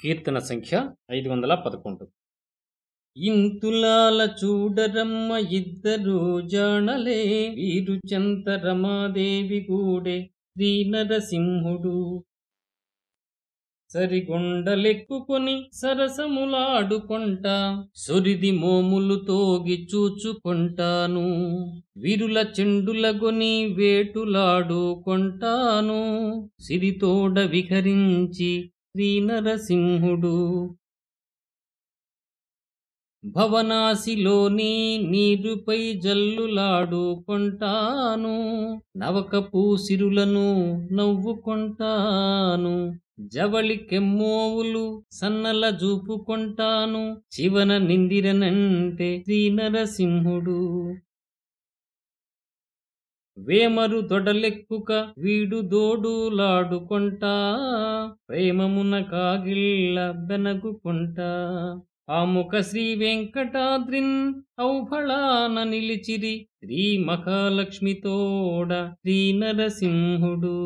కీర్తన సంఖ్య ఐదు వందల పదకొండు. ఇంతులాల చూడరమ్మ ఇద్దరు జాణలే వీరు చెంత రమాదేవి గూడే శ్రీ నరసింహుడు సరిగొండలెక్కుకొని సరసములాడుకొంట సొరిది మోములు తోగి చూచుకొంటాను. విరుల చెండులగొని వేటులాడుకొంటాను. సిరితోడ విహరించి శ్రీ నరసింహుడు భవనాసిలోని నీరుపై జల్లులాడుకొంటాను నవకపు సిరులను నవ్వుకొంటాను జవళి కెమ్మోవులు సన్నల జూపుకొంటాను శివన నిందిరనంటే శ్రీ నరసింహుడు వేమరు దొడలెక్కుక వీడు దోడులాడుకొంటా ప్రేమమున కాగిళ్ళ బెనగుకొంటా. ఆముఖ శ్రీ వెంకటాద్రిన్ ఔఫళాన నిలిచిరి శ్రీ మహాలక్ష్మితోడ శ్రీ నరసింహుడు.